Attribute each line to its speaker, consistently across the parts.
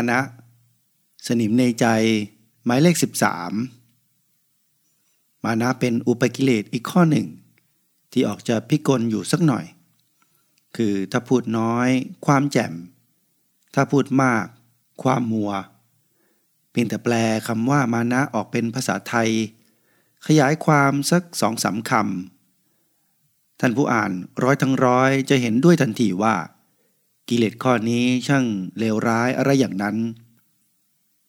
Speaker 1: มานะ สนิมในใจ หมายเลข 13 มานะเป็นอุปกิเลสอีกข้อหนึ่ง ที่ออกจะพิกลอยู่สักหน่อย คือถ้าพูดน้อย ความแจ่ม ถ้าพูดมาก ความมัว เพียงแต่แปลคำว่ามานะออกเป็นภาษาไทย ขยายความสักสองสาคำท่านผู้อ่านร้อยทั้งร้อยจะเห็นด้วยทันทีว่า กิเลสข้อนี้ช่างเลวร้ายอะไรอย่างนั้น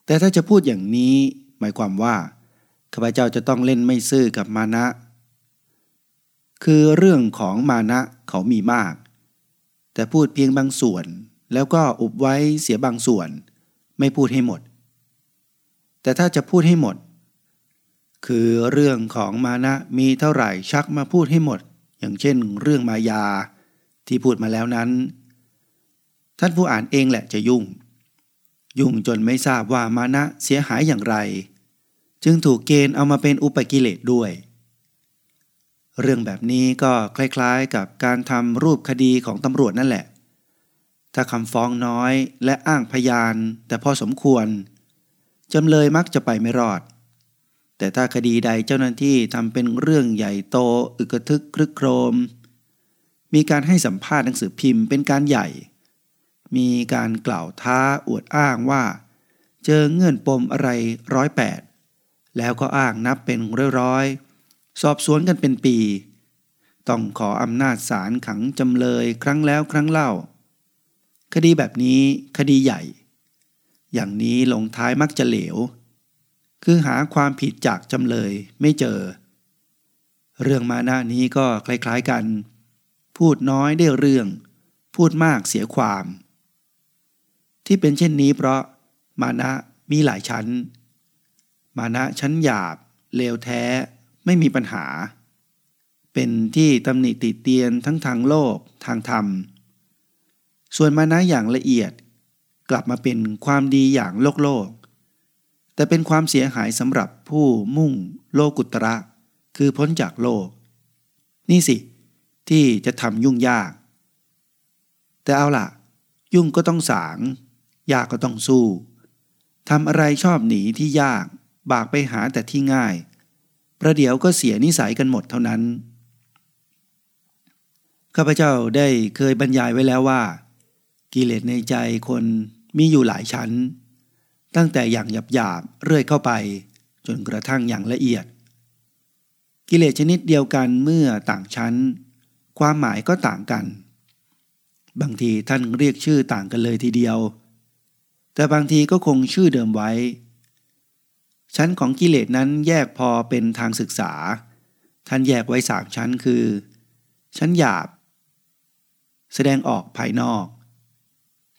Speaker 1: แต่ถ้าจะพูดอย่างนี้หมายความว่าข้าพเจ้าจะต้องเล่นไม่ซื่อกับมานะ คือเรื่องของมานะเขามีมาก แต่พูดเพียงบางส่วน แล้วก็อุบไว้เสียบางส่วน ไม่พูดให้หมด แต่ถ้าจะพูดให้หมด คือเรื่องของมานะมีเท่าไหร่ชักมาพูดให้หมด อย่างเช่น เรื่องมายาที่พูดมาแล้วนั้น ท่านผู้อ่านเองแหละจะยุ่ง ยุ่งจนไม่ทราบว่ามานะเสียหายอย่างไร จึงถูกเกณฑ์เอามาเป็นอุปกิเลสด้วย เรื่องแบบนี้ก็คล้ายๆกับการทำรูปคดีของตำรวจนั่นแหละ ถ้าคำฟ้องน้อยและอ้างพยาน แต่พอสมควรจำเลยมักจะไปไม่รอด แต่ถ้าคดีใดเจ้าหน้าที่ทำเป็นเรื่องใหญ่โต อึกทึกครึกโครม มีการให้สัมภาษณ์หนังสือพิมพ์เป็นการใหญ่ มีการกล่าวท้าอวดอ้างว่า เจอเงื่อนปมอะไรร้อยแปดแล้วก็อ้างนับเป็นร้อยๆสอบสวนกันเป็นปี ต้องขออำนาจศาลขังจำเลยครั้งแล้วครั้งเล่า คดีแบบนี้คดีใหญ่ อย่างนี้ลงท้ายมักจะเหลว คือหาความผิดจากจำเลยไม่เจอ เรื่องมาหน้านี้ก็คล้ายๆกัน พูดน้อยได้เรื่อง พูดมากเสียความ ที่เป็นเช่นนี้เพราะมานะมีหลายชั้น มานะชั้นหยาบ เลวแท้ไม่มีปัญหา เป็นที่ตำหนิติเตียนทั้งทางโลกทางธรรม ส่วนมานะอย่างละเอียดกลับมาเป็นความดีอย่างโลกโลก แต่เป็นความเสียหายสำหรับผู้มุ่งโลกุตระ คือพ้นจากโลก นี่สิ ที่จะทำยุ่งยาก แต่เอาล่ะ ยุ่งก็ต้องสาง ยากก็ต้องสู้ทำอะไรชอบหนีที่ยาก บากไปหาแต่ที่ง่าย ประเดี๋ยวก็เสียนิสัยกันหมดเท่านั้น ข้าพเจ้าได้เคยบรรยายไว้แล้วว่า กิเลสในใจคนมีอยู่หลายชั้น ตั้งแต่อย่างหยาบหยาบเรื่อยเข้าไป จนกระทั่งอย่างละเอียด กิเลสชนิดเดียวกันเมื่อต่างชั้น ความหมายก็ต่างกัน บางทีท่านเรียกชื่อต่างกันเลยทีเดียว แต่บางทีก็คงชื่อเดิมไว้ ชั้นของกิเลสนั้นแยกพอเป็นทางศึกษา ท่านแยกไว้สามชั้นคือ ชั้นหยาบ แสดงออกภายนอก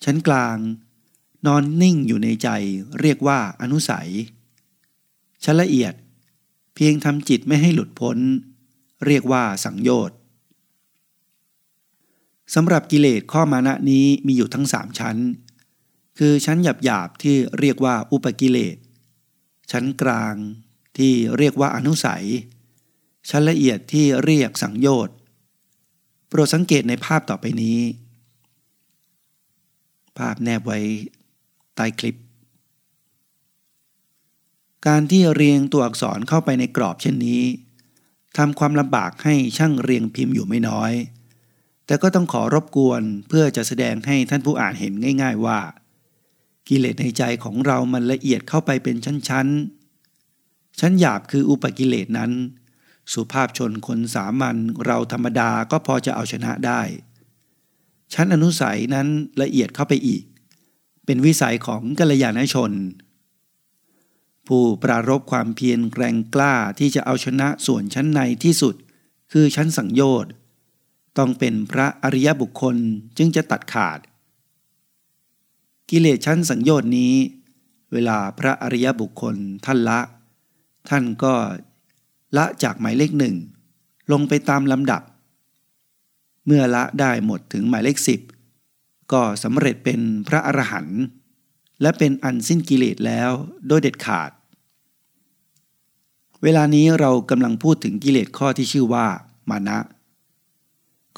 Speaker 1: ชั้นกลาง นอนนิ่งอยู่ในใจเรียกว่าอนุสัย ชั้นละเอียด เพียงทำจิตไม่ให้หลุดพ้น เรียกว่าสังโยชน์สำหรับกิเลสข้อมานะนี้มีอยู่ทั้งสามชั้น คือชั้นหยาบหยาบที่เรียกว่าอุปกิเลส ชั้นกลางที่เรียกว่าอนุสัย ชั้นละเอียดที่เรียกสังโยชน์โปรดสังเกตในภาพต่อไปนี้ ภาพแนบไว้ใต้คลิป การที่เรียงตัวอักษรเข้าไปในกรอบเช่นนี้ทำความลำบากให้ช่างเรียงพิมพ์อยู่ไม่น้อย แต่ก็ต้องขอรบกวนเพื่อจะแสดงให้ท่านผู้อ่านเห็นง่าย ๆ ว่า กิเลสในใจของเรามันละเอียดเข้าไปเป็นชั้นๆ ชั้นหยาบคืออุปกิเลสนั้น สุภาพชนคนสามัญเราธรรมดาก็พอจะเอาชนะได้ ชั้นอนุสัยนั้นละเอียดเข้าไปอีก เป็นวิสัยของกัลยาณชน ผู้ปรารบความเพียรแกรงกล้าที่จะเอาชนะส่วนชั้นในที่สุด คือชั้นสังโยชน์ต้องเป็นพระอริยบุคคลจึงจะตัดขาด กิเลสชั้นสังโยชน์นี้ เวลาพระอริยบุคคลท่านละ ท่านก็ละจากหมายเลขหนึ่งลงไปตามลำดับ เมื่อละได้หมดถึงหมายเลขสิบก็สำเร็จเป็นพระอรหันต์และเป็นอันสิ้นกิเลสแล้วโดยเด็ดขาด เวลานี้เรากำลังพูดถึงกิเลสข้อที่ชื่อว่ามานะ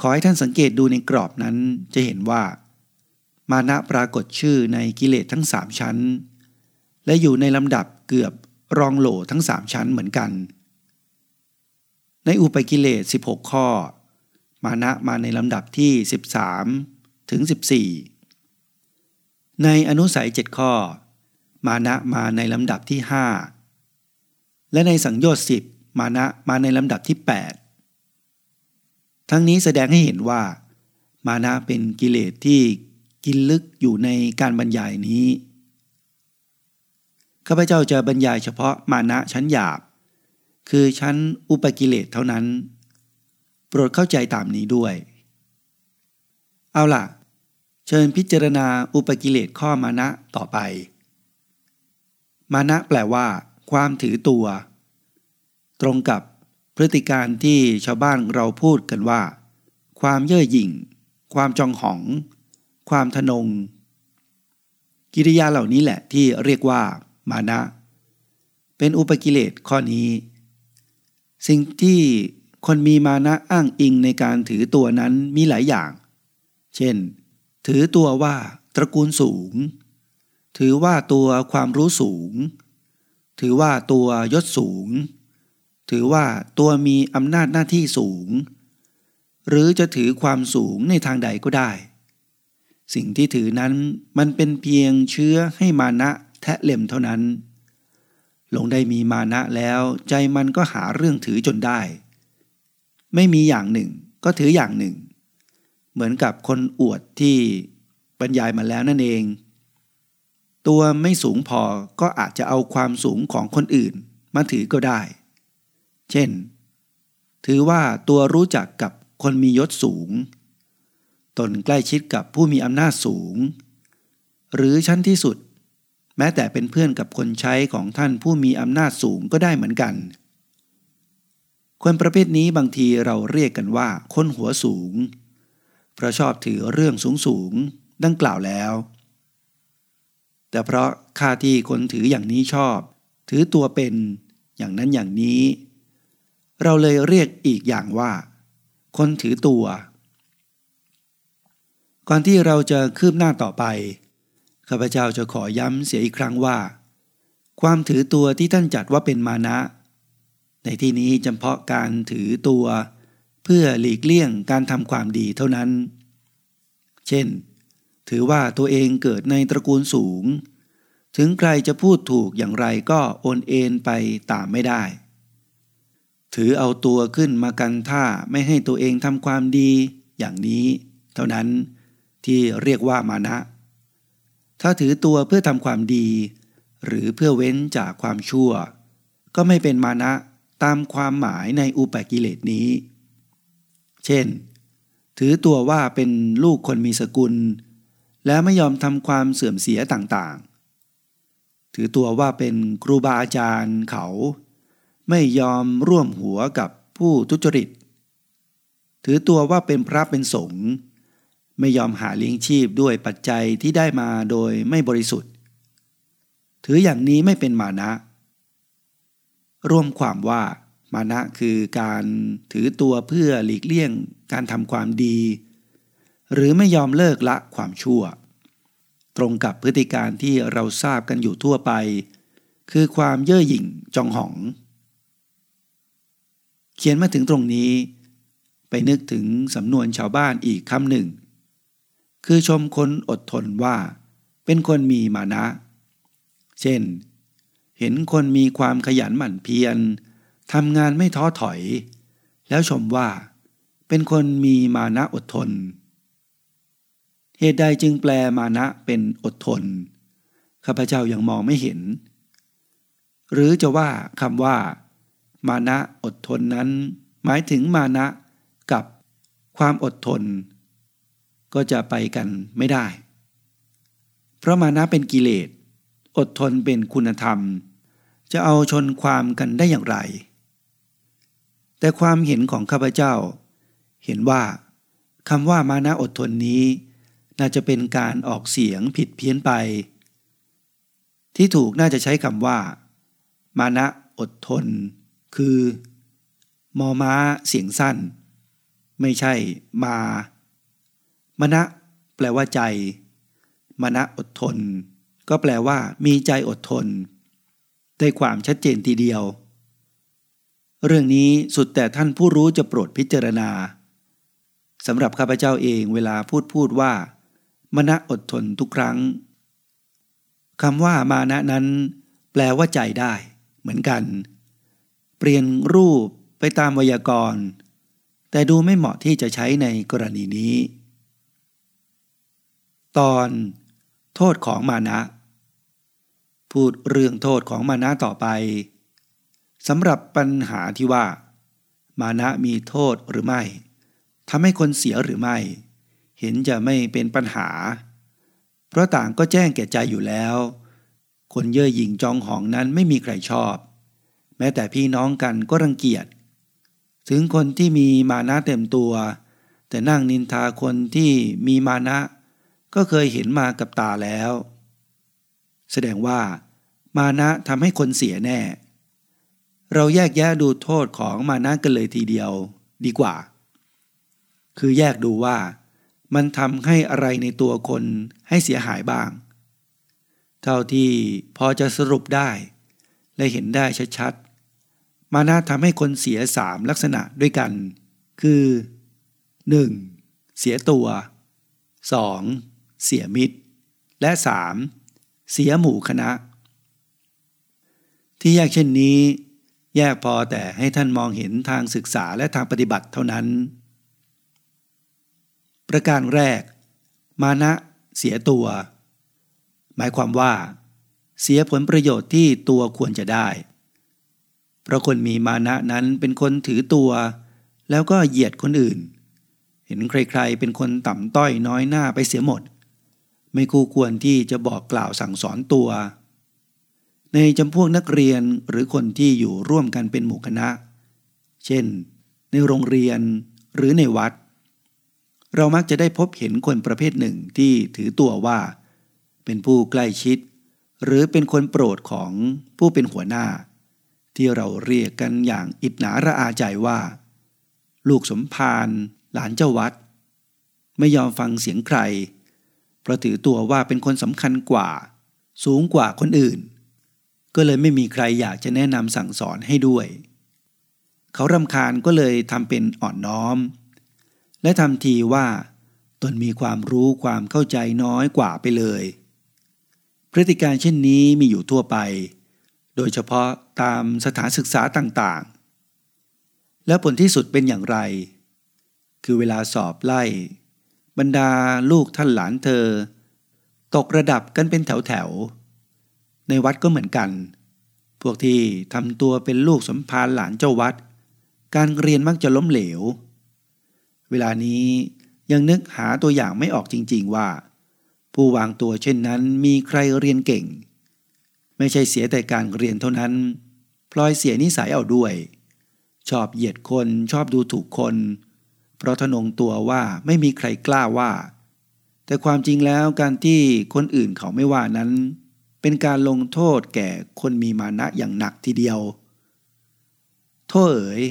Speaker 1: ขอให้ท่านสังเกตดูในกรอบนั้นจะเห็นว่า มานะปรากฏชื่อในกิเลสทั้งสามชั้น และอยู่ในลำดับเกือบรองโหลทั้งสามชั้นเหมือนกัน ในอุปกิเลส 16 ข้อ มานะมาในลำดับที่ 13 ถึง 14 ในอนุสัยเจ็ดข้อ มานะมาในลำดับที่ 5 และในสังโยชน์สิบมานะมาในลำดับที่ 8 ทั้งนี้แสดงให้เห็นว่า มานะเป็นกิเลสที่ กินลึกอยู่ในการบรรยายนี้ข้าพเจ้าจะบรรยายเฉพาะมานะชั้นหยาบ คือชั้นอุปกิเลสเท่านั้น โปรดเข้าใจตามนี้ด้วย เอาล่ะ เชิญพิจารณาอุปกิเลสข้อมานะต่อไป มานะแปลว่า ความถือตัว ตรงกับพฤติการที่ชาวบ้านเราพูดกันว่า ความเย่อหยิ่ง ความจองหอง ความทนง กิริยาเหล่านี้แหละที่เรียกว่ามานะ เป็นอุปกิเลสข้อนี้ สิ่งที่คนมีมานะอ้างอิงในการถือตัวนั้นมีหลายอย่าง เช่น ถือตัวว่าตระกูลสูง ถือว่าตัวความรู้สูง ถือว่าตัวยศสูง ถือว่าตัวมีอำนาจหน้าที่สูง หรือจะถือความสูงในทางใดก็ได้ สิ่งที่ถือนั้นมันเป็นเพียงเชื้อให้มานะแทะเล็มเท่านั้น ลงได้มีมานะแล้วใจมันก็หาเรื่องถือจนได้ ไม่มีอย่างหนึ่งก็ถืออย่างหนึ่ง เหมือนกับคนอวดที่บรรยายมาแล้วนั่นเอง ตัวไม่สูงพอก็อาจจะเอาความสูงของคนอื่นมาถือก็ได้ เช่น ถือว่าตัวรู้จักกับคนมียศสูง ตนใกล้ชิดกับผู้มีอำนาจสูง หรือชั้นที่สุด แม้แต่เป็นเพื่อนกับคนใช้ของท่านผู้มีอำนาจสูงก็ได้เหมือนกัน คนประเภทนี้บางทีเราเรียกกันว่าคนหัวสูง เพราะชอบถือเรื่องสูงสูงดังกล่าวแล้ว แต่เพราะค่าที่คนถืออย่างนี้ชอบ ถือตัวเป็นอย่างนั้นอย่างนี้ เราเลยเรียกอีกอย่างว่า คนถือตัว ก่อนที่เราจะคืบหน้าต่อไปข้าพเจ้าจะขอย้ำเสียอีกครั้งว่า ความถือตัวที่ท่านจัดว่าเป็นมานะ ในที่นี้จำเพาะการถือตัว เพื่อหลีกเลี่ยงการทำความดีเท่านั้น เช่น ถือว่าตัวเองเกิดในตระกูลสูง ถึงใครจะพูดถูกอย่างไรก็โอนเอ็นไปตามไม่ได้ ถือเอาตัวขึ้นมากันท่าไม่ให้ตัวเองทำความดีอย่างนี้ เท่านั้น ที่เรียกว่ามานะ ถ้าถือตัวเพื่อทำความดี หรือเพื่อเว้นจากความชั่ว ก็ไม่เป็นมานะตามความหมายในอุปกิเลสนี้ เช่น ถือตัวว่าเป็นลูกคนมีสกุล และไม่ยอมทำความเสื่อมเสียต่างๆ ถือตัวว่าเป็นครูบาอาจารย์เขา ไม่ยอมร่วมหัวกับผู้ทุจริต ถือตัวว่าเป็นพระเป็นสงฆ์ ไม่ยอมหาเลี้ยงชีพด้วยปัจจัยที่ได้มาโดยไม่บริสุทธิ์ ถืออย่างนี้ไม่เป็นมานะ ร่วมความว่ามานะคือการถือตัวเพื่อหลีกเลี่ยงการทำความดี หรือไม่ยอมเลิกละความชั่ว ตรงกับพฤติการที่เราทราบกันอยู่ทั่วไป คือความเย่อหยิ่งจองหอง เขียนมาถึงตรงนี้ ไปนึกถึงสำนวนชาวบ้านอีกคำหนึ่ง คือชมคนอดทนว่า เป็นคนมีมานะ เช่น เห็นคนมีความขยันหมั่นเพียรทำงานไม่ท้อถอย แล้วชมว่า เป็นคนมีมานะอดทน เหตุใดจึงแปลมานะเป็นอดทน ข้าพเจ้ายังมองไม่เห็น หรือจะว่าคำว่า มานะอดทนนั้น หมายถึงมานะกับความอดทน ก็จะไปกันไม่ได้ เพราะมานะเป็นกิเลส อดทนเป็นคุณธรรม จะเอาชนความกันได้อย่างไร แต่ความเห็นของข้าพเจ้า เห็นว่าคำว่ามานะอดทนนี้ น่าจะเป็นการออกเสียงผิดเพี้ยนไป ที่ถูกน่าจะใช้คำว่า มานะอดทน คือมอม้าเสียงสั้น ไม่ใช่มา มณะแปลว่าใจ มณะอดทน ก็แปลว่า มีใจอดทน ได้ความชัดเจนทีเดียว เรื่องนี้สุดแต่ท่านผู้รู้จะโปรดพิจารณาสำหรับข้าพเจ้าเองเวลาพูดพูดว่า มณะอดทนทุกครั้งคำว่ามานะนั้น แปลว่าใจได้ เหมือนกัน เปลี่ยนรูปไปตามไวยากรณ์ แต่ดูไม่เหมาะที่จะใช้ในกรณีนี้ ตอนโทษของมานะ พูดเรื่องโทษของมานะต่อไปสำหรับปัญหาที่ว่า มานะมีโทษหรือไม่ทำให้คนเสียหรือไม่ เห็นจะไม่เป็นปัญหา เพราะต่างก็แจ้งแก่ใจอยู่แล้ว คนเย่อหยิ่งจองหองนั้นไม่มีใครชอบ แม้แต่พี่น้องกันก็รังเกียจ ถึงคนที่มีมานะเต็มตัว แต่นั่งนินทาคนที่มีมานะ ก็เคยเห็นมากับตาแล้ว แสดงว่า มานะทำให้คนเสียแน่ เราแยกแยะดูโทษของมานะกันเลยทีเดียวดีกว่า คือแยกดูว่ามันทำให้อะไรในตัวคนให้เสียหายบ้าง เท่าที่พอจะสรุปได้ และเห็นได้ชัดๆ มานาทำให้คนเสียสามลักษณะด้วยกัน คือ 1. เสียตัว 2. เสียมิตร และ 3. เสียหมู่คณะ ที่แยกเช่นนี้ แยกพอแต่ให้ท่านมองเห็นทางศึกษาและทางปฏิบัติเท่านั้น ประการแรก มานะเสียตัว หมายความว่า เสียผลประโยชน์ที่ตัวควรจะได้ เพราะคนมีมานะนั้นเป็นคนถือตัว แล้วก็เหยียดคนอื่นเห็นใครๆ เป็นคนต่ำต้อยน้อยหน้าไปเสียหมด ไม่คู่ควรที่จะบอกกล่าวสั่งสอนตัว ในจำพวกนักเรียนหรือคนที่อยู่ร่วมกันเป็นหมู่คณะ เช่น ในโรงเรียนหรือในวัด เรามักจะได้พบเห็นคนประเภทหนึ่งที่ถือตัวว่า เป็นผู้ใกล้ชิด หรือเป็นคนโปรดของผู้เป็นหัวหน้า ที่เราเรียกกันอย่างอิจนาระอาใจว่า ลูกสมภารหลานเจ้าวัด ไม่ยอมฟังเสียงใคร เพราะถือตัวว่าเป็นคนสำคัญกว่า สูงกว่าคนอื่น ก็เลยไม่มีใครอยากจะแนะนำสั่งสอนให้ด้วย เขารำคาญก็เลยทำเป็นอ่อนน้อม และทำทีว่า ตนมีความรู้ความเข้าใจน้อยกว่าไปเลย พฤติการเช่นนี้มีอยู่ทั่วไป โดยเฉพาะตามสถานศึกษาต่างๆ และผลที่สุดเป็นอย่างไร คือเวลาสอบไล่ บรรดาลูกท่านหลานเธอ ตกระดับกันเป็นแถวๆในวัดก็เหมือนกัน พวกที่ทำตัวเป็นลูกสมภารหลานเจ้าวัด การเรียนมักจะล้มเหลว เวลานี้ยังนึกหาตัวอย่างไม่ออกจริง ๆว่า ผู้วางตัวเช่นนั้นมีใครเรียนเก่ง ไม่ใช่เสียแต่การเรียนเท่านั้น พลอยเสียนิสัยเอาด้วย ชอบเหยียดคนชอบดูถูกคน ราะทนงตัวว่าไม่มีใครกล้าว่า แต่ความจริงแล้วการที่คนอื่นเขาไม่ว่านั้น เป็นการลงโทษแก่คนมีมานะอย่างหนักทีเดียว โทษเอ๋ย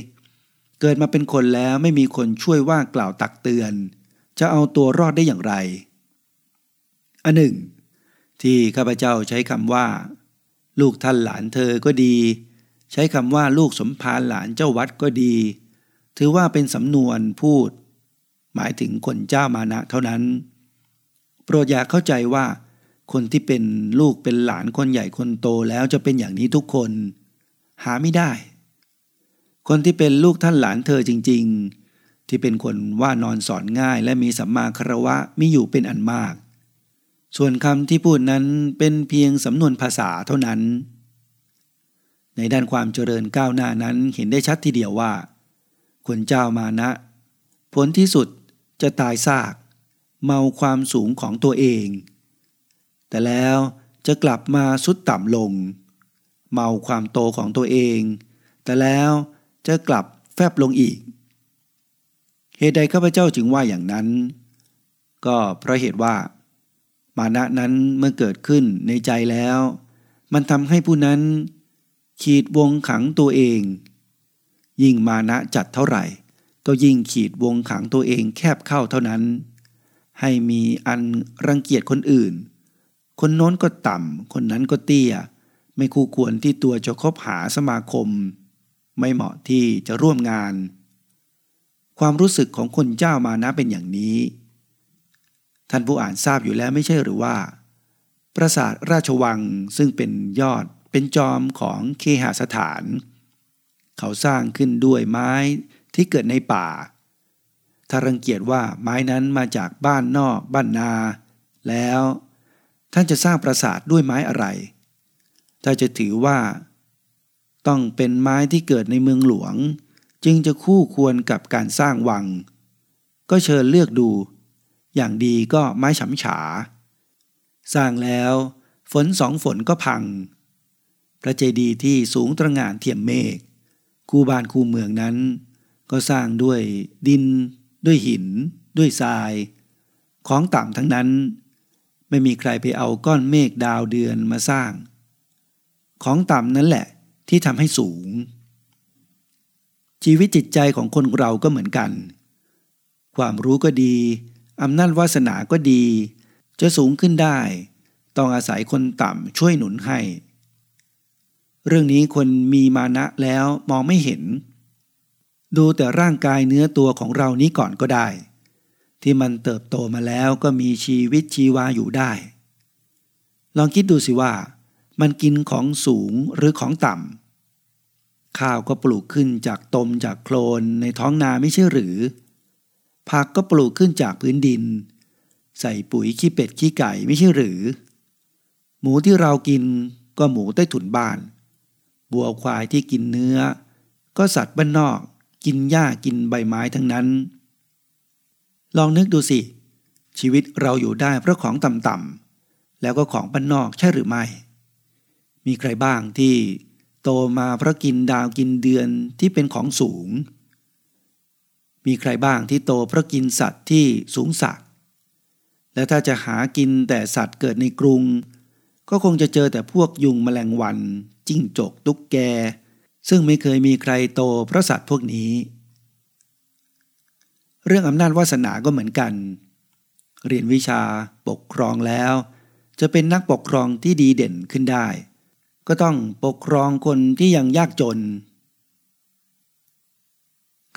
Speaker 1: เกิดมาเป็นคนแล้วไม่มีคนช่วยว่ากล่าวตักเตือน จะเอาตัวรอดได้อย่างไรอันหนึ่ง ที่ข้าพเจ้าใช้คำว่า ลูกท่านหลานเธอก็ดี ใช้คำว่าลูกสมภารหลานเจ้าวัดก็ดี ถือว่าเป็นสำนวนพูด หมายถึงคนเจ้ามานะเท่านั้น โปรดอย่าเข้าใจว่า คนที่เป็นลูกเป็นหลานคนใหญ่คนโตแล้วจะเป็นอย่างนี้ทุกคน หาไม่ได้ คนที่เป็นลูกท่านหลานเธอจริง ๆ ที่เป็นคนว่านอนสอนง่ายและมีสัมมาคารวะมีอยู่เป็นอันมาก ส่วนคำที่พูดนั้นเป็นเพียงสำนวนภาษาเท่านั้น ในด้านความเจริญก้าวหน้านั้นเห็นได้ชัดทีเดียวว่า คนเจ้ามานะ ผลที่สุดจะตายซาก เมาความสูงของตัวเอง แต่แล้วจะกลับมาสุดต่ำลง เมาความโตของตัวเอง แต่แล้วจะกลับแฟบลงอีก เหตุใดข้าพเจ้าจึงว่าอย่างนั้น ก็เพราะเหตุว่า มานะนั้นเมื่อเกิดขึ้นในใจแล้ว มันทำให้ผู้นั้น ขีดวงขังตัวเอง ยิ่งมานะจัดเท่าไหร่ ก็ยิ่งขีดวงขังตัวเองแคบเข้าเท่านั้น ให้มีอันรังเกียจคนอื่น คนโน้นก็ต่ำ คนนั้นก็เตี้ย ไม่คู่ควรที่ตัวจะคบหาสมาคม ไม่เหมาะที่จะร่วมงาน ความรู้สึกของคนเจ้ามานะเป็นอย่างนี้ ท่านผู้อ่านทราบอยู่แล้วไม่ใช่หรือว่า ปราสาทราชวังซึ่งเป็นยอดเป็นจอมของเคหสถาน เขาสร้างขึ้นด้วยไม้ที่เกิดในป่า ถ้ารังเกียจว่าไม้นั้นมาจากบ้านนอกบ้านนา แล้ว ท่านจะสร้างปราสาทด้วยไม้อะไร ถ้าจะถือว่า ต้องเป็นไม้ที่เกิดในเมืองหลวง จึงจะคู่ควรกับการสร้างวัง ก็เชิญเลือกดู อย่างดีก็ไม้ฉำฉา สร้างแล้วฝนสองฝนก็พัง พระเจดีย์ที่สูงตระหง่านเทียมเมฆ คู่บ้านคู่เมืองนั้น ก็สร้างด้วยดิน ด้วยหิน ด้วยทราย ของต่ำทั้งนั้น ไม่มีใครไปเอาก้อนเมฆดาวเดือนมาสร้าง ของต่ำนั้นแหละที่ทำให้สูง ชีวิตจิตใจของคนเราก็เหมือนกัน ความรู้ก็ดีอำนาจวาสนาก็ดี จะสูงขึ้นได้ ต้องอาศัยคนต่ำช่วยหนุนให้ เรื่องนี้คนมีมานะแล้วมองไม่เห็น ดูแต่ร่างกายเนื้อตัวของเรานี้ก่อนก็ได้ ที่มันเติบโตมาแล้วก็มีชีวิตชีวาอยู่ได้ ลองคิดดูสิว่า มันกินของสูงหรือของต่ำข้าวก็ปลูกขึ้นจากตมจากโคลนในท้องนาไม่ใช่หรือ ผักก็ปลูกขึ้นจากพื้นดิน ใส่ปุ๋ยขี้เป็ดขี้ไก่ไม่ใช่หรือ หมูที่เรากินก็หมูใต้ถุนบ้าน บัวควายที่กินเนื้อ ก็สัตว์บ้านนอกกินหญ้ากินใบไม้ทั้งนั้น ลองนึกดูสิ ชีวิตเราอยู่ได้เพราะของต่ำๆแล้วก็ของบ้านนอกใช่หรือไม่ มีใครบ้างที่โตมาเพราะกินดาวกินเดือนที่เป็นของสูง มีใครบ้างที่โตเพราะกินสัตว์ที่สูงสัก และถ้าจะหากินแต่สัตว์เกิดในกรุง ก็คงจะเจอแต่พวกยุงแมลงวัน จิ้งจกตุ๊กแก ซึ่งไม่เคยมีใครโตเพราะสัตว์พวกนี้ เรื่องอำนาจวาสนาก็เหมือนกัน เรียนวิชาปกครองแล้ว จะเป็นนักปกครองที่ดีเด่นขึ้นได้ ก็ต้องปกครองคนที่ยังยากจน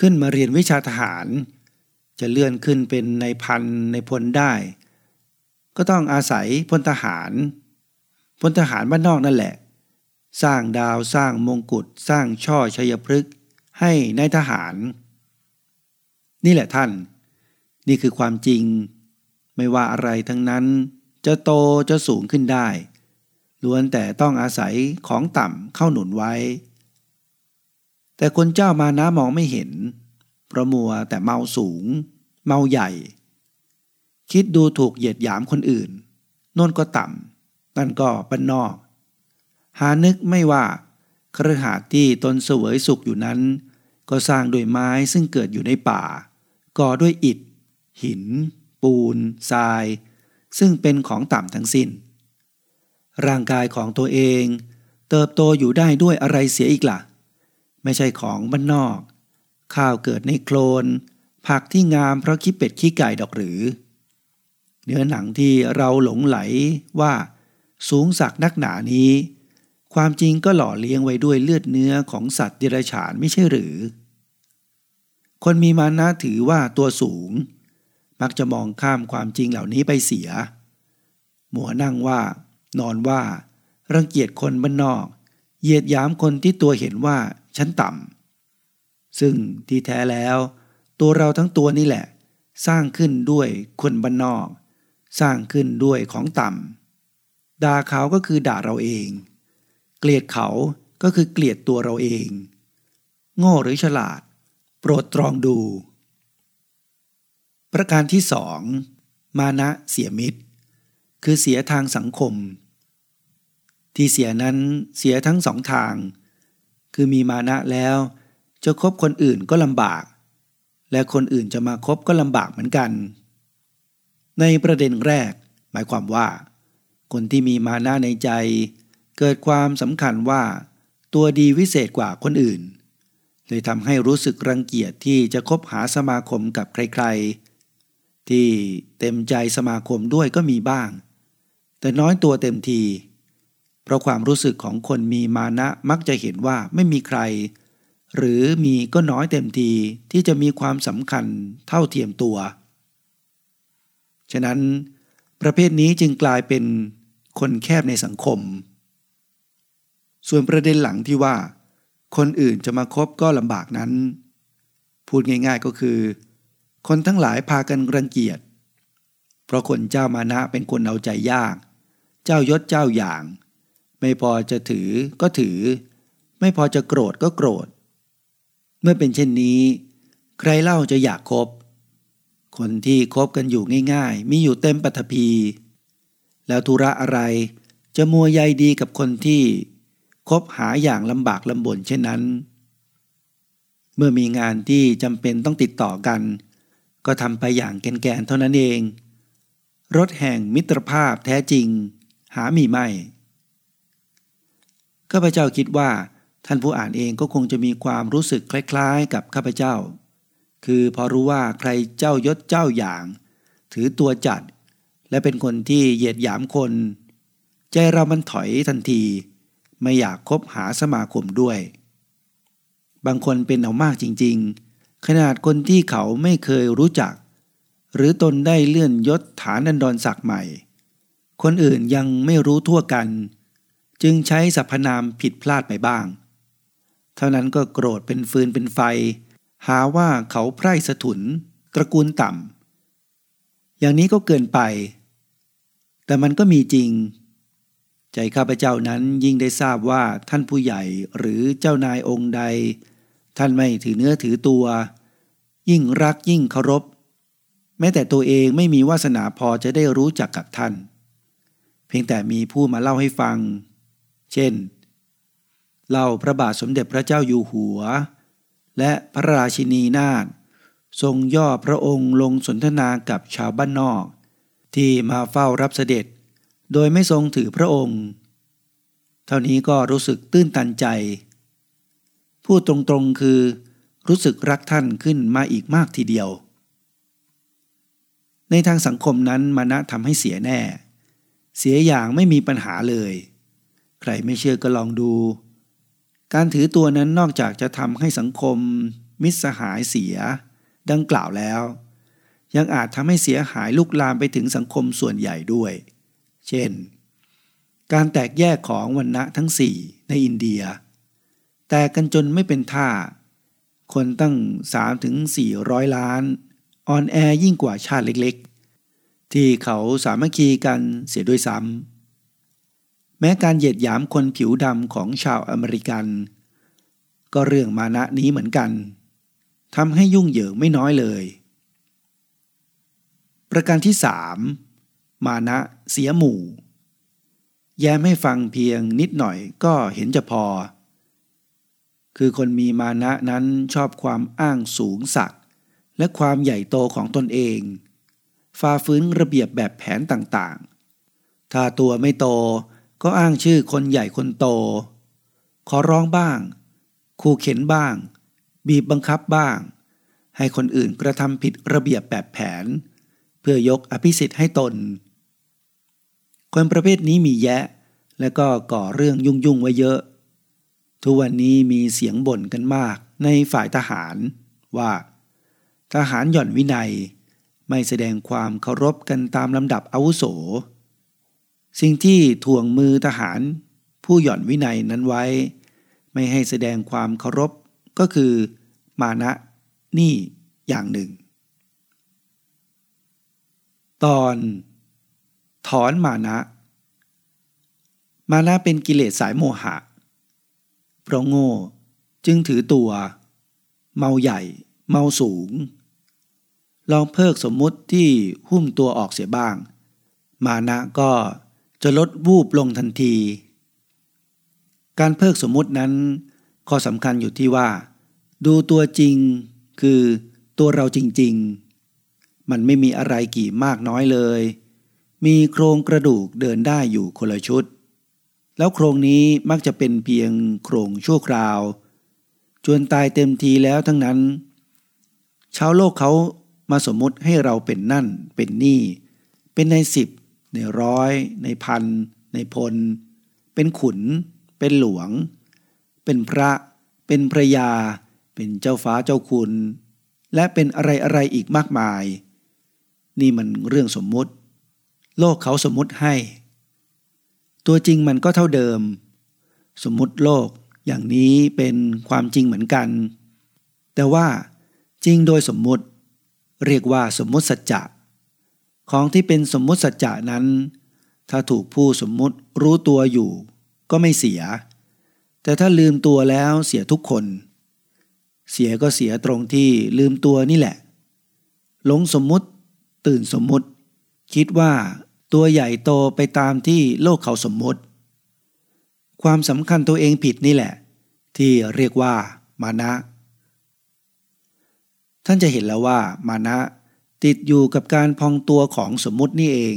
Speaker 1: ขึ้นมาเรียนวิชาทหาร จะเลื่อนขึ้นเป็นในพันในพลได้ก็ต้องอาศัยพลทหาร พลทหารบ้านนอกนั่นแหละ สร้างดาวสร้างมงกุฎสร้างช่อชัยพฤกษ์ให้ในทหาร นี่แหละท่าน นี่คือความจริง ไม่ว่าอะไรทั้งนั้น จะโตจะสูงขึ้นได้ ล้วนแต่ต้องอาศัยของต่ำเข้าหนุนไว้ แต่คนเจ้ามานะมองไม่เห็น เพราะมัวแต่เมาสูง เมาใหญ่ คิดดูถูกเหยียดหยามคนอื่นน่นก็ต่ำนั่นก็ปันนอก หานึกไม่ว่าครหาที่ตนเสวยสุขอยู่นั้น ก็สร้างด้วยไม้ซึ่งเกิดอยู่ในป่า ก่อด้วยอิฐ หิน ปูนทราย ซึ่งเป็นของต่ำทั้งสิน้น ร่างกายของตัวเอง เติบโตอยู่ได้ด้วยอะไรเสียอีกละ่ะ ไม่ใช่ของบ้านนอก ข้าวเกิดในโคลน ผักที่งามเพราะขี้เป็ดขี้ไก่ดอกหรือ เนื้อหนังที่เราหลงไหลว่า สูงสักนักหนานี้ ความจริงก็หล่อเลี้ยงไว้ด้วยเลือดเนื้อของสัตว์เดรัจฉานไม่ใช่หรือ คนมีมานะถือว่าตัวสูง มักจะมองข้ามความจริงเหล่านี้ไปเสีย หมัวนั่งว่า นอนว่า รังเกียจคนบ้านนอก เหยียดยามคนที่ตัวเห็นว่าชั้นต่ำซึ่งที่แท้แล้ว ตัวเราทั้งตัวนี่แหละ สร้างขึ้นด้วยคนบ้านนอก สร้างขึ้นด้วยของต่ำด่าเขาก็คือด่าเราเอง เกลียดเขาก็คือเกลียดตัวเราเอง โง่หรือฉลาด โปรดตรองดู ประการที่สองมานะเสียมิตร คือเสียทางสังคม ที่เสียนั้นเสียทั้งสองทาง คือมีมานะแล้ว จะคบคนอื่นก็ลำบาก และคนอื่นจะมาคบก็ลำบากเหมือนกัน ในประเด็นแรก หมายความว่า คนที่มีมานะในใจ เกิดความสำคัญว่า ตัวดีวิเศษกว่าคนอื่น เลยทำให้รู้สึกรังเกียจที่จะคบหาสมาคมกับใครๆ ที่เต็มใจสมาคมด้วยก็มีบ้าง แต่น้อยตัวเต็มที เพราะความรู้สึกของคนมีมานะมักจะเห็นว่าไม่มีใคร หรือมีก็น้อยเต็มทีที่จะมีความสำคัญเท่าเทียมตัว ฉะนั้น ประเภทนี้จึงกลายเป็นคนแคบในสังคม ส่วนประเด็นหลังที่ว่า คนอื่นจะมาคบก็ลำบากนั้น พูดง่ายๆก็คือ คนทั้งหลายพากันรังเกียจ เพราะคนเจ้ามานะเป็นคนเอาใจยาก เจ้ายศเจ้าอย่าง ไม่พอจะถือก็ถือ ไม่พอจะโกรธก็โกรธ เมื่อเป็นเช่นนี้ ใครเล่าจะอยากคบ คนที่คบกันอยู่ง่าย ๆ มีอยู่เต็มปัตภีแล้วธุระอะไรจะมัวใยดีกับคนที่ คบหาอย่างลำบากลำบนเช่นนั้น เมื่อมีงานที่จำเป็นต้องติดต่อกัน ก็ทำไปอย่างแกนๆเท่านั้นเอง รถแห่งมิตรภาพแท้จริง หามีไม่ข้าพเจ้าคิดว่าท่านผู้อ่านเองก็คงจะมีความรู้สึกคล้ายๆ กับข้าพเจ้า คือพอรู้ว่าใครเจ้ายศเจ้าอย่าง ถือตัวจัด และเป็นคนที่เหยียดหยามคน ใจเรามันถอยทันที ไม่อยากคบหาสมาคมด้วย บางคนเป็นเอามากจริงๆ ขนาดคนที่เขาไม่เคยรู้จัก หรือตนได้เลื่อนยศฐานันดรศักดิ์ใหม่ คนอื่นยังไม่รู้ทั่วกัน จึงใช้สรรพนามผิดพลาดไปบ้าง เท่านั้นก็โกรธเป็นฟืนเป็นไฟ หาว่าเขาไพร่สถุน ตระกูลต่ำอย่างนี้ก็เกินไป แต่มันก็มีจริง ใจข้าพเจ้านั้นยิ่งได้ทราบว่าท่านผู้ใหญ่หรือเจ้านายองค์ใด ท่านไม่ถือเนื้อถือตัว ยิ่งรักยิ่งเคารพ แม้แต่ตัวเองไม่มีวาสนาพอจะได้รู้จักกับท่าน เพียงแต่มีผู้มาเล่าให้ฟัง เช่น เล่าพระบาทสมเด็จพระเจ้าอยู่หัว และพระราชินีนาถทรงย่อพระองค์ลงสนทนากับชาวบ้านนอก ที่มาเฝ้ารับเสด็จ โดยไม่ทรงถือพระองค์ เท่านี้ก็รู้สึกตื้นตันใจ พูดตรงๆคือ รู้สึกรักท่านขึ้นมาอีกมากทีเดียว ในทางสังคมนั้นมานะทำให้เสียแน่ เสียอย่างไม่มีปัญหาเลย ใครไม่เชื่อก็ลองดู การถือตัวนั้นนอกจากจะทำให้สังคม มิตรสหายเสีย ดังกล่าวแล้ว ยังอาจทำให้เสียหายลุกลามไปถึงสังคมส่วนใหญ่ด้วย เช่น การแตกแยกของวันณะทั้งสี่ในอินเดีย แตกกันจนไม่เป็นท่า คนตั้ง3ถึง400 ล้าน อ่อนแอยิ่งกว่าชาติเล็กๆ ที่เขาสามัคคีกันเสียด้วยซ้ำแม้การเหยียดหยามคนผิวดำของชาวอเมริกัน ก็เรื่องมานะนี้เหมือนกันทำให้ยุ่งเหยิงไม่น้อยเลย ประการที่สาม มานะเสียหมู่ แย้มให้ฟังเพียงนิดหน่อยก็เห็นจะพอ คือคนมีมานะนั้นชอบความอ้างสูงสักและความใหญ่โตของตนเองฝ่าฟื้นระเบียบแบบแผนต่างๆ ถ้าตัวไม่โตก็อ้างชื่อคนใหญ่คนโต ขอร้องบ้าง คู่เข็นบ้าง บีบบังคับบ้าง ให้คนอื่นกระทำผิดระเบียบแบบแผน เพื่อยกอภิสิทธิ์ให้ตน คนประเภทนี้มีแยะ และก็ก่อเรื่องยุ่งยุ่งไว้เยอะ ทุกวันนี้มีเสียงบ่นกันมากในฝ่ายทหารว่า ทหารหย่อนวินัย ไม่แสดงความเคารพกันตามลำดับอาวุโส สิ่งที่ถ่วงมือทหารผู้หย่อนวินัยนั้นไว้ ไม่ให้แสดงความเคารพก็คือ มานะนี่อย่างหนึ่ง ตอน ถอนมานะ มานะเป็นกิเลสสายโมหะ เพราะโง่จึงถือตัว เมาใหญ่ เมาสูง ลองเพิกสมมุติที่หุ้มตัวออกเสียบ้าง มานะก็จะลดวูบลงทันที การเพิกสมมุตินั้นข้อสำคัญอยู่ที่ว่า ดูตัวจริงคือตัวเราจริง ๆ มันไม่มีอะไรกี่มากน้อยเลย มีโครงกระดูกเดินได้อยู่คนละชุด แล้วโครงนี้มักจะเป็นเพียงโครงชั่วคราว จนตายเต็มทีแล้วทั้งนั้น ชาวโลกเขามาสมมติให้เราเป็นนั่นเป็นนี่ เป็นในสิบในร้อย ในพัน ในพล เป็นขุน เป็นหลวง เป็นพระ เป็นพระยา เป็นเจ้าฟ้าเจ้าคุณ และเป็นอะไรอะไรอีกมากมาย นี่มันเรื่องสมมุติ โลกเขาสมมุติให้ ตัวจริงมันก็เท่าเดิม สมมุติโลกอย่างนี้เป็นความจริงเหมือนกัน แต่ว่าจริงโดยสมมุติ เรียกว่าสมมุติสัจจะของที่เป็นสมมุติสัจจะนั้น ถ้าถูกผู้สมมุติรู้ตัวอยู่ ก็ไม่เสีย แต่ถ้าลืมตัวแล้วเสียทุกคน เสียก็เสียตรงที่ลืมตัวนี่แหละ หลงสมมุติ ตื่นสมมุติ คิดว่าตัวใหญ่โตไปตามที่โลกเขาสมมติ ความสำคัญตัวเองผิดนี่แหละ ที่เรียกว่ามานะ ท่านจะเห็นแล้วว่ามานะติดอยู่กับการพองตัวของสมมตินี่เอง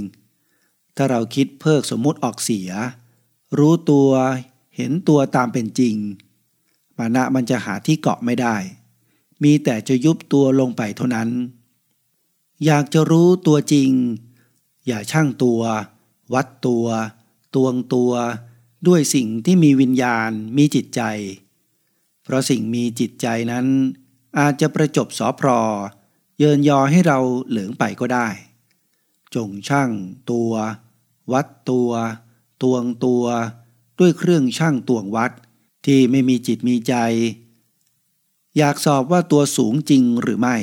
Speaker 1: ถ้าเราคิดเพิกสมมติออกเสีย รู้ตัวเห็นตัวตามเป็นจริง มานะมันจะหาที่เกาะไม่ได้ มีแต่จะยุบตัวลงไปเท่านั้น อยากจะรู้ตัวจริง อย่าช่างตัว วัดตัว ตวงตัว ด้วยสิ่งที่มีวิญญาณมีจิตใจ เพราะสิ่งมีจิตใจนั้น อาจจะประจบสอพรอเยินยอให้เราเหลืองไปก็ได้ จงช่างตัว วัดตัว ตวงตัว ด้วยเครื่องช่างตวงวัดที่ไม่มีจิตมีใจ อยากสอบว่าตัวสูงจริงหรือไม่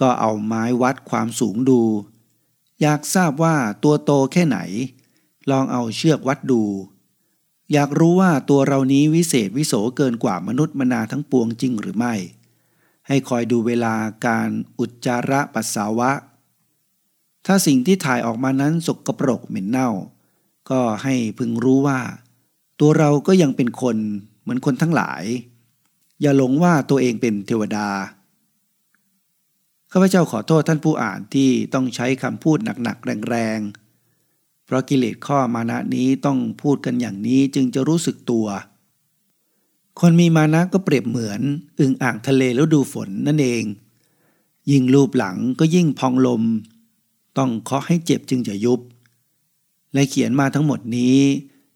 Speaker 1: ก็เอาไม้วัดความสูงดู อยากทราบว่าตัวโตแค่ไหน ลองเอาเชือกวัดดู อยากรู้ว่าตัวเรานี้วิเศษวิโสเกินกว่ามนุษย์มนาทั้งปวงจริงหรือไม่ ให้คอยดูเวลาการอุจจาระปัสสาวะ ถ้าสิ่งที่ถ่ายออกมานั้นสกปรกเหม็นเน่า ก็ให้พึงรู้ว่า ตัวเราก็ยังเป็นคนเหมือนคนทั้งหลาย อย่าหลงว่าตัวเองเป็นเทวดา ข้าพเจ้าขอโทษท่านผู้อ่านที่ต้องใช้คำพูดหนักๆแรงๆ เพราะกิเลสข้อมานะนี้ต้องพูดกันอย่างนี้จึงจะรู้สึกตัว คนมีมานะก็เปรียบเหมือนอึ่งอ่างทะเลแล้วดูฝนนั่นเอง ยิ่งรูปหลังก็ยิ่งพองลม ต้องเคาะให้เจ็บจึงจะยุบ และเขียนมาทั้งหมดนี้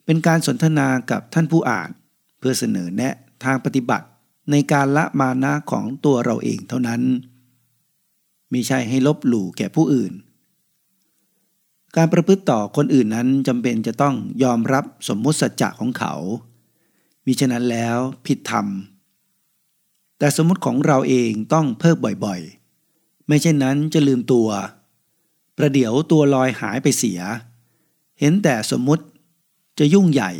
Speaker 1: เป็นการสนทนากับท่านผู้อ่าน เพื่อเสนอแนะทางปฏิบัติในการละมานะของตัวเราเองเท่านั้น มิใช่ให้ลบหลู่แก่ผู้อื่น การประพฤติต่อคนอื่นนั้นจำเป็นจะต้องยอมรับสมมุติสัจจะของเขา มิฉะนั้นแล้วผิดธรรม แต่สมมติของเราเองต้องเพิกบ่อยๆ ไม่เช่นนั้นจะลืมตัว ประเดี๋ยวตัวลอยหายไปเสีย เห็นแต่สมมุติจะยุ่งใหญ่